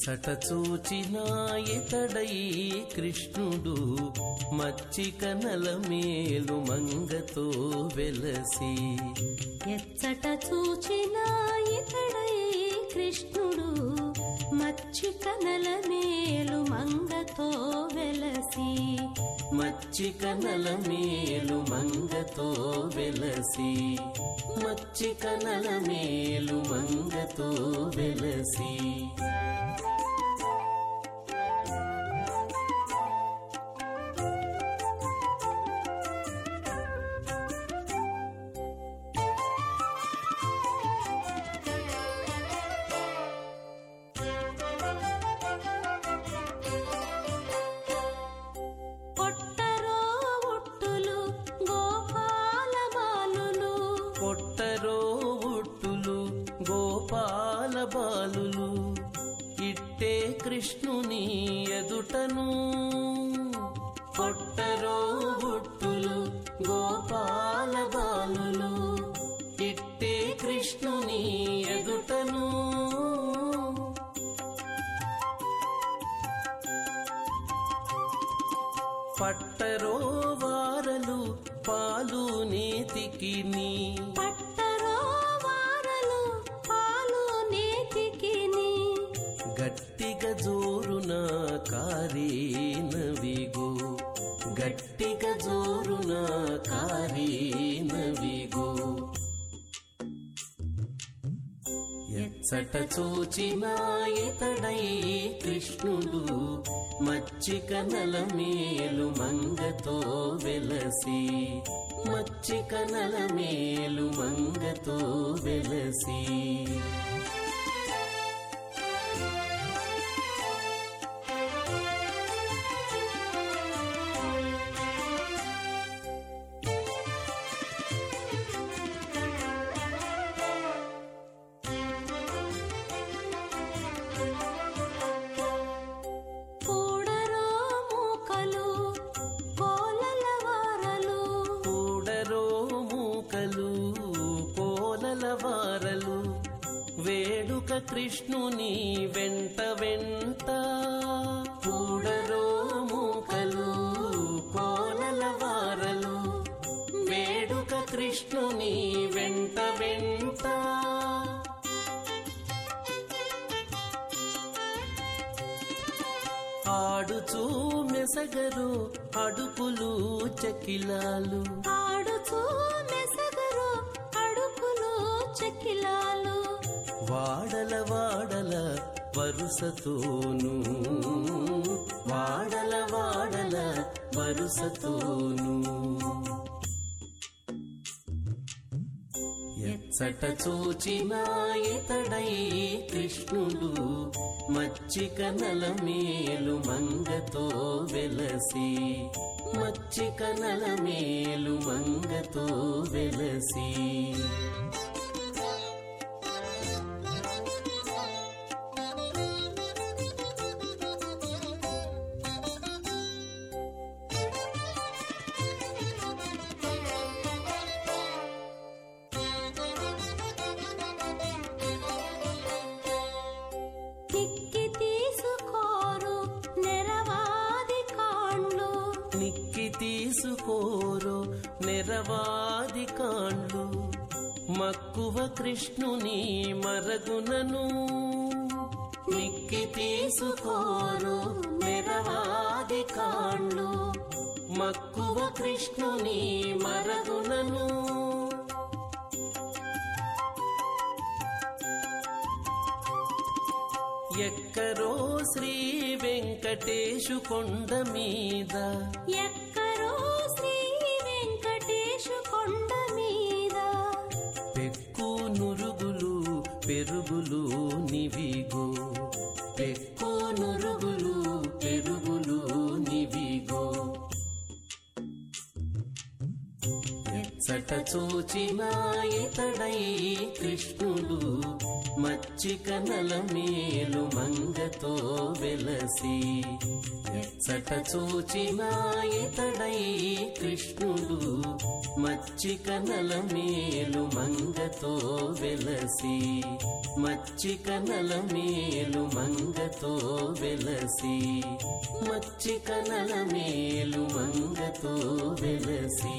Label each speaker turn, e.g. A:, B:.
A: ఎచ్చట చూచినా ఇతడై కృష్ణుడు మచ్చిక నలమేలు మంగతో వెలసి.
B: ఎచ్చట చూచిన ఇతడై కృష్ణుడు మచ్చిక నలమేలు మంగతో వెలసి.
A: మచ్చిక నలమేలు మంగతో వెలసి. మచ్చిక నలమేలు మంగతో వెలసి. ఇట్టే కృష్ణుని ఎదుటను పొట్టరో బుట్టులు గోపాల బాలులు. ఇట్టే కృష్ణుని ఎదుటను పట్టరో వారలు పాలు నీతికి నీ
B: పట్ట
A: గట్టిగా జోరున కారేనవిగో. గట్టిగా జోరున కారేనవిగో. ఎచ్చట చూచిన ఇతడై కృష్ణుడు మచ్చిక నల మేలు మంగతో వెలసి. మచ్చిక నల మేలు మంగతో వెలసి. కృష్ణుని వెంట వెంట కూడరో మూకలు కోనల వారలు. వేడుక కృష్ణుని వెంట వెంట. ఆడుచూ మెసగరు అడుపులు చకిలాలు.
B: ఆడుచూ
A: వరుసతోను వాడల వాడల వరుసతోను ఎచ్చట చూచిన ఇతడై కృష్ణుడు మచ్చిక నలమేలు మంగతో వెలసి. మచ్చిక నలమేలు మంగతో వెలసి.
B: తీసుకోరు నెరవాది కాండ్లు
A: మక్కువ కృష్ణుని మరగునను. నిక్కి తీసుకోరు నెరవాది కాండ్లు మక్కువ కృష్ణుని మరగునను. ఎక్కరో శ్రీ వెంకటేశు కొండ మీద ఎక్క పెరుగులు నివిగో. పెక్కోనురుగులు పెరుగులు నివిగో. ఎచ్చట చూచిన ఇతడై కృష్ణుడు మచ్చికనల మేలు మంగతో వెలసి ఎచ్చట చూచిన ఇతడై కృష్ణుడు మచ్చికనల మేలు మంగతో వెలసి మచ్చికనల మేలు మంగతో వెలసి మచ్చికనల మేలు మంగతో వెలసి.